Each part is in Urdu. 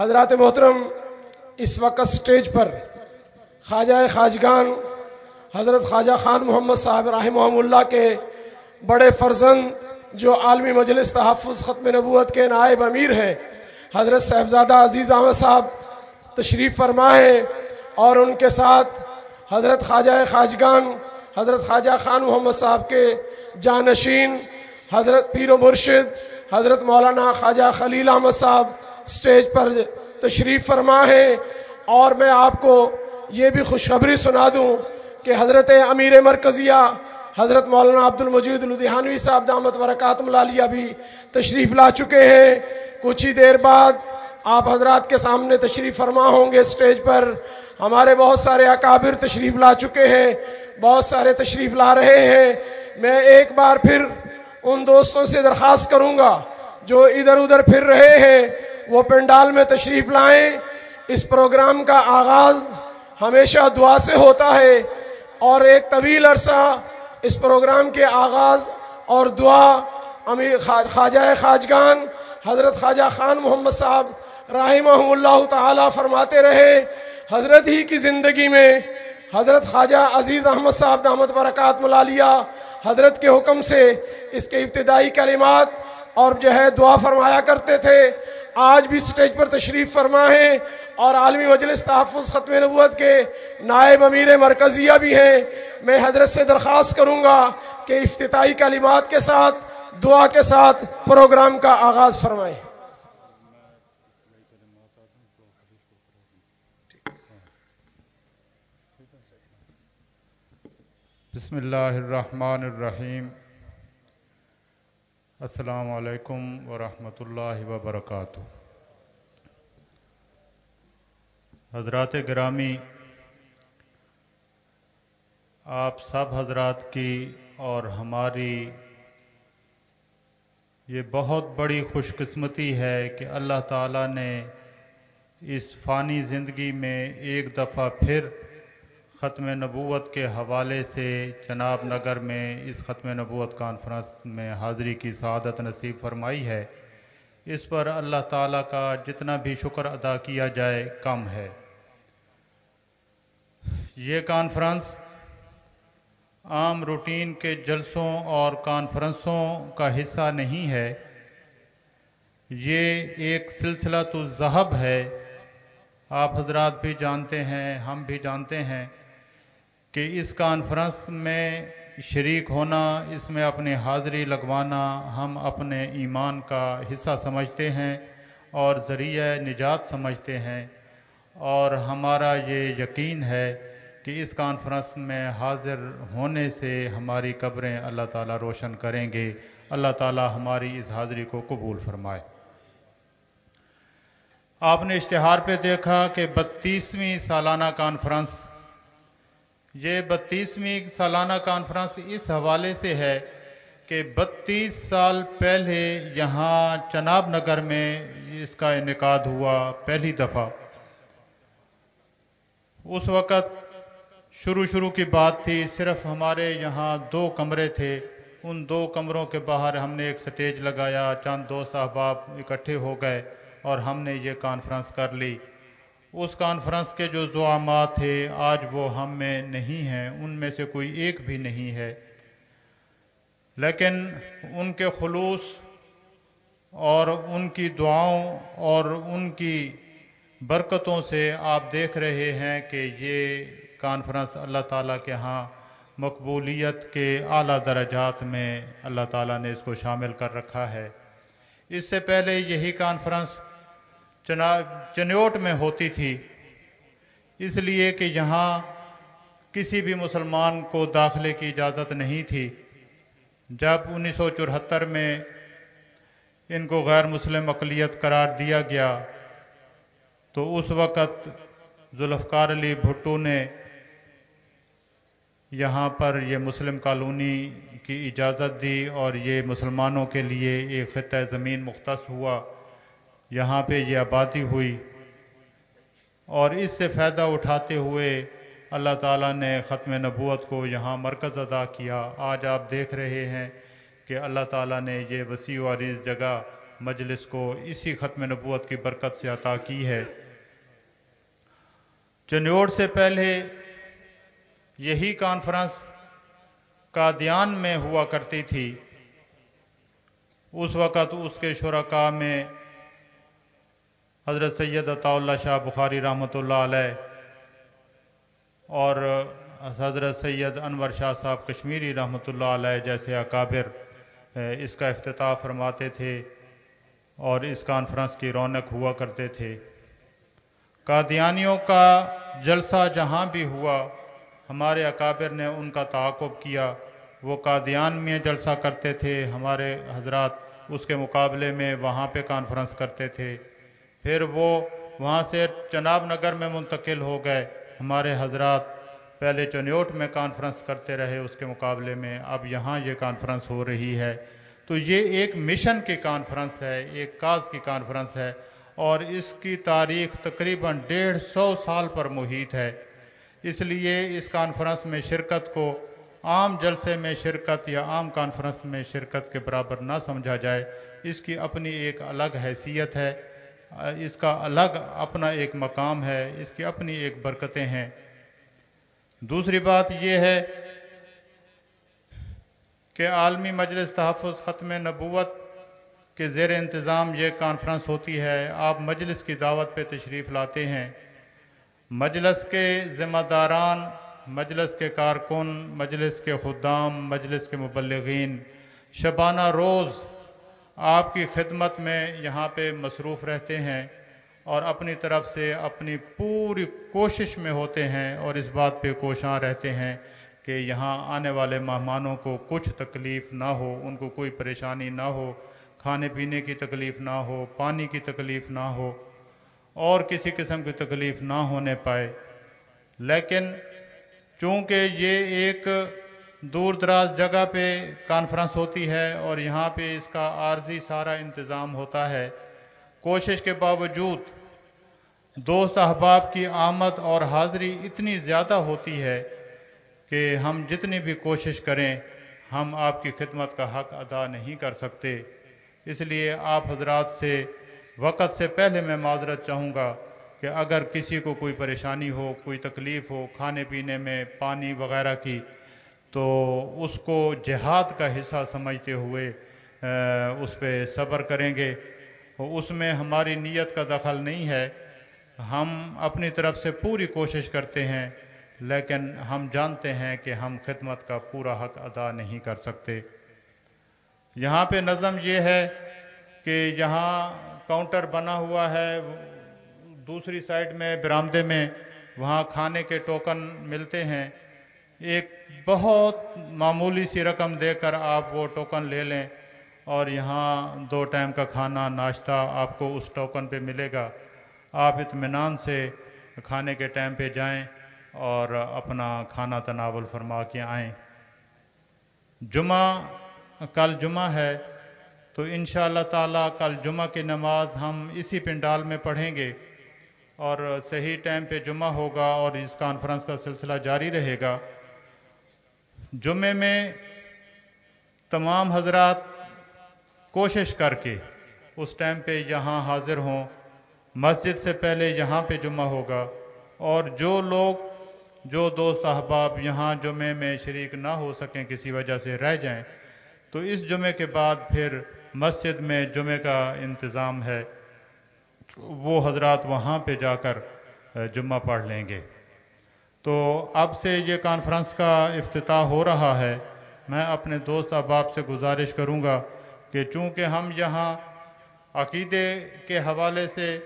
حضرات محترم، اس وقت سٹیج پر خواجہ خواجگان حضرت خواجہ خان محمد صاحب رحمہ اللہ کے بڑے فرزند، جو عالمی مجلس تحفظ ختم نبوت کے نائب امیر ہیں، حضرت صاحبزادہ عزیز احمد صاحب تشریف فرما ہے اور ان کے ساتھ حضرت خواجہ خواجگان حضرت خواجہ خان محمد صاحب کے جانشین، حضرت پیر و مرشد، حضرت مولانا خواجہ خلیل احمد صاحب اسٹیج پر تشریف فرما ہے اور میں آپ کو یہ بھی خوشخبری سنا دوں کہ حضرت امیر مرکزیہ حضرت مولانا عبد المجید لدھیانوی صاحب دامت برکات ملالیہ بھی تشریف لا چکے ہیں۔ کچھ ہی دیر بعد آپ حضرات کے سامنے تشریف فرما ہوں گے اسٹیج پر۔ ہمارے بہت سارے اکابر تشریف لا چکے ہیں، بہت سارے تشریف لا رہے ہیں۔ میں ایک بار پھر ان دوستوں سے درخواست کروں گا جو ادھر ادھر پھر رہے ہیں۔ وہ پنڈال میں تشریف لائیں۔ اس پروگرام کا آغاز ہمیشہ دعا سے ہوتا ہے۔ اور ایک طویل عرصہ اس پروگرام کے آغاز اور دعا امیر خواجہ خواجگان حضرت خواجہ خان محمد صاحب رحمہ اللہ تعالی فرماتے رہے۔ حضرت ہی کی زندگی میں حضرت خواجہ عزیز احمد صاحب دامت برکات ملالیہ حضرت کے حکم سے اس کے ابتدائی کلمات اور جو ہے دعا فرمایا کرتے تھے۔ آج بھی سٹیج پر تشریف فرما ہے اور عالمی مجلس تحفظ ختم نبوت کے نائب امیر مرکزیہ بھی ہیں۔ میں حضرت سے درخواست کروں گا کہ افتتاحی کلمات کے ساتھ، دعا کے ساتھ پروگرام کا آغاز فرمائیں۔ بسم اللہ الرحمن الرحیم۔ السلام علیکم ورحمۃ اللہ وبرکاتہ۔ حضرات گرامی، آپ سب حضرات کی اور ہماری یہ بہت بڑی خوش قسمتی ہے کہ اللہ تعالیٰ نے اس فانی زندگی میں ایک دفعہ پھر ختم نبوت کے حوالے سے چناب نگر میں اس ختم نبوت کانفرنس میں حاضری کی سعادت نصیب فرمائی ہے۔ اس پر اللہ تعالیٰ کا جتنا بھی شکر ادا کیا جائے کم ہے۔ یہ کانفرنس عام روٹین کے جلسوں اور کانفرنسوں کا حصہ نہیں ہے۔ یہ ایک سلسلہ تو ذہب ہے۔ آپ حضرات بھی جانتے ہیں، ہم بھی جانتے ہیں۔ کہ اس کانفرنس میں شریک ہونا، اس میں اپنی حاضری لگوانا ہم اپنے ایمان کا حصہ سمجھتے ہیں اور ذریعہ نجات سمجھتے ہیں۔ اور ہمارا یہ یقین ہے کہ اس کانفرنس میں حاضر ہونے سے ہماری قبریں اللہ تعالیٰ روشن کریں گے۔ اللہ تعالیٰ ہماری اس حاضری کو قبول فرمائے۔ آپ نے اشتہار پہ دیکھا کہ بتیسویں سالانہ کانفرنس یہ بتیسویں سالانہ کانفرنس اس حوالے سے ہے کہ بتیس سال پہلے یہاں چناب نگر میں اس کا انعقاد ہوا پہلی دفعہ۔ اس وقت شروع شروع کی بات تھی، صرف ہمارے یہاں دو کمرے تھے۔ ان دو کمروں کے باہر ہم نے ایک سٹیج لگایا، چند دوست احباب اکٹھے ہو گئے اور ہم نے یہ کانفرنس کر لی۔ اس کانفرنس کے جو زعامات تھے، آج وہ ہم میں نہیں ہیں، ان میں سے کوئی ایک بھی نہیں ہے۔ لیکن ان کے خلوص اور ان کی دعاؤں اور ان کی برکتوں سے آپ دیکھ رہے ہیں کہ یہ کانفرنس اللہ تعالیٰ کے ہاں مقبولیت کے اعلیٰ درجات میں اللہ تعالیٰ نے اس کو شامل کر رکھا ہے۔ اس سے پہلے یہی کانفرنس چنیوٹ میں ہوتی تھی۔ اس لیے کہ یہاں کسی بھی مسلمان کو داخلے کی اجازت نہیں تھی۔ جب انیس سو چورہتر میں ان کو غیر مسلم اقلیت قرار دیا گیا، تو اس وقت ذوالفقار علی بھٹو نے یہاں پر یہ مسلم کالونی کی اجازت دی اور یہ مسلمانوں کے لیے ایک خطہ زمین مختص ہوا۔ یہاں پہ یہ آبادی ہوئی اور اس سے فائدہ اٹھاتے ہوئے اللہ تعالیٰ نے ختم نبوت کو یہاں مرکز ادا کیا۔ آج آپ دیکھ رہے ہیں کہ اللہ تعالیٰ نے یہ وسیع و عریض جگہ مجلس کو اسی ختم نبوت کی برکت سے عطا کی ہے۔ چنیوڑ سے پہلے یہی کانفرنس قادیان میں ہوا کرتی تھی۔ اس وقت اس کے شرکاء میں حضرت سید عطا اللہ شاہ بخاری رحمۃ اللہ علیہ اور حضرت سید انور شاہ صاحب کشمیری رحمۃ اللہ علیہ جیسے اکابر اس کا افتتاح فرماتے تھے اور اس کانفرنس کی رونق ہوا کرتے تھے۔ قادیانیوں کا جلسہ جہاں بھی ہوا، ہمارے اکابر نے ان کا تعاقب کیا۔ وہ قادیان میں جلسہ کرتے تھے، ہمارے حضرات اس کے مقابلے میں وہاں پہ کانفرنس کرتے تھے۔ پھر وہ وہاں سے چناب نگر میں منتقل ہو گئے۔ ہمارے حضرات پہلے چنیوٹ میں کانفرنس کرتے رہے، اس کے مقابلے میں۔ اب یہاں یہ کانفرنس ہو رہی ہے۔ تو یہ ایک مشن کی کانفرنس ہے، ایک کاز کی کانفرنس ہے۔ اور اس کی تاریخ تقریباً ڈیڑھ سو سال پر محیط ہے۔ اس لیے اس کانفرنس میں شرکت کو عام جلسے میں شرکت یا عام کانفرنس میں شرکت کے برابر نہ سمجھا جائے۔ اس کی اپنی ایک الگ حیثیت ہے۔ اس کا الگ اپنا ایک مقام ہے، اس کی اپنی ایک برکتیں ہیں۔ دوسری بات یہ ہے کہ عالمی مجلس تحفظ ختم نبوت کے زیر انتظام یہ کانفرنس ہوتی ہے، آپ مجلس کی دعوت پہ تشریف لاتے ہیں۔ مجلس کے ذمہ داران، مجلس کے کارکن، مجلس کے خدام، مجلس کے مبلغین، شبانہ روز آپ کی خدمت میں یہاں پہ مصروف رہتے ہیں اور اپنی طرف سے اپنی پوری کوشش میں ہوتے ہیں اور اس بات پہ کوشاں رہتے ہیں کہ یہاں آنے والے مہمانوں کو کچھ تکلیف نہ ہو، ان کو کوئی پریشانی نہ ہو، کھانے پینے کی تکلیف نہ ہو، پانی کی تکلیف نہ ہو، اور کسی قسم کی تکلیف نہ ہونے پائے۔ لیکن چونکہ یہ ایک دور دراز جگہ پہ کانفرنس ہوتی ہے اور یہاں پہ اس کا عارضی سارا انتظام ہوتا ہے۔ کوشش کے باوجود دوست احباب کی آمد اور حاضری اتنی زیادہ ہوتی ہے کہ ہم جتنی بھی کوشش کریں، ہم آپ کی خدمت کا حق ادا نہیں کر سکتے۔ اس لیے آپ حضرات سے وقت سے پہلے میں معذرت چاہوں گا کہ اگر کسی کو کوئی پریشانی ہو، کوئی تکلیف ہو، کھانے پینے میں پانی وغیرہ کی تو اس کو جہاد کا حصہ سمجھتے ہوئے اس پہ صبر کریں گے۔ اس میں ہماری نیت کا دخل نہیں ہے۔ ہم اپنی طرف سے پوری کوشش کرتے ہیں، لیکن ہم جانتے ہیں کہ ہم خدمت کا پورا حق ادا نہیں کر سکتے۔ یہاں پہ نظم یہ ہے کہ یہاں کاؤنٹر بنا ہوا ہے، دوسری سائڈ میں، برامدے میں، وہاں کھانے کے ٹوکن ملتے ہیں۔ ایک بہت معمولی سی رقم دے کر آپ وہ ٹوکن لے لیں اور یہاں دو ٹائم کا کھانا، ناشتہ آپ کو اس ٹوکن پہ ملے گا۔ آپ اطمینان سے کھانے کے ٹائم پہ جائیں اور اپنا کھانا تناول فرما کے آئیں۔ جمعہ، کل جمعہ ہے تو انشاءاللہ تعالی کل جمعہ کی نماز ہم اسی پنڈال میں پڑھیں گے اور صحیح ٹائم پہ جمعہ ہوگا اور اس کانفرنس کا سلسلہ جاری رہے گا۔ جمعے میں تمام حضرات کوشش کر کے اس ٹائم پہ یہاں حاضر ہوں۔ مسجد سے پہلے یہاں پہ جمعہ ہوگا اور جو لوگ، جو دوست احباب یہاں جمعے میں شریک نہ ہو سکیں کسی وجہ سے رہ جائیں، تو اس جمعے کے بعد پھر مسجد میں جمعے کا انتظام ہے۔ وہ حضرات وہاں پہ جا کر جمعہ پڑھ لیں گے۔ تو اب سے یہ کانفرنس کا افتتاح ہو رہا ہے۔ میں اپنے دوست احباب سے گزارش کروں گا کہ چونکہ ہم یہاں عقیدے کے حوالے سے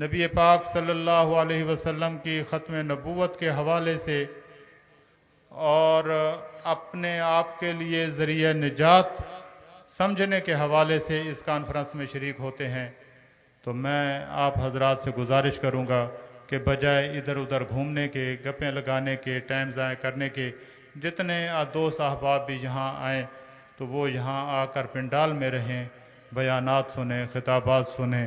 نبی پاک صلی اللہ علیہ وسلم کی ختم نبوت کے حوالے سے اور اپنے آپ کے لیے ذریعہ نجات سمجھنے کے حوالے سے اس کانفرنس میں شریک ہوتے ہیں، تو میں آپ حضرات سے گزارش کروں گا کہ بجائے ادھر ادھر گھومنے کے، گپیں لگانے کے، ٹائم ضائع کرنے کے، جتنے دوست احباب بھی یہاں آئیں تو وہ یہاں آ کر پنڈال میں رہیں، بیانات سنیں، خطابات سنیں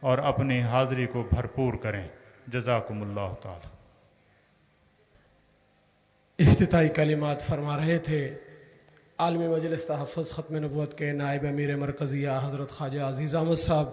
اور اپنی حاضری کو بھرپور کریں۔ جزاکم اللہ تعالی۔ افتتاحی کلمات فرما رہے تھے۔ عالمی مجلس تحفظ ختم نبوت کے نائب امیر مرکزیہ حضرت خواجہ عزیز احمد صاحب۔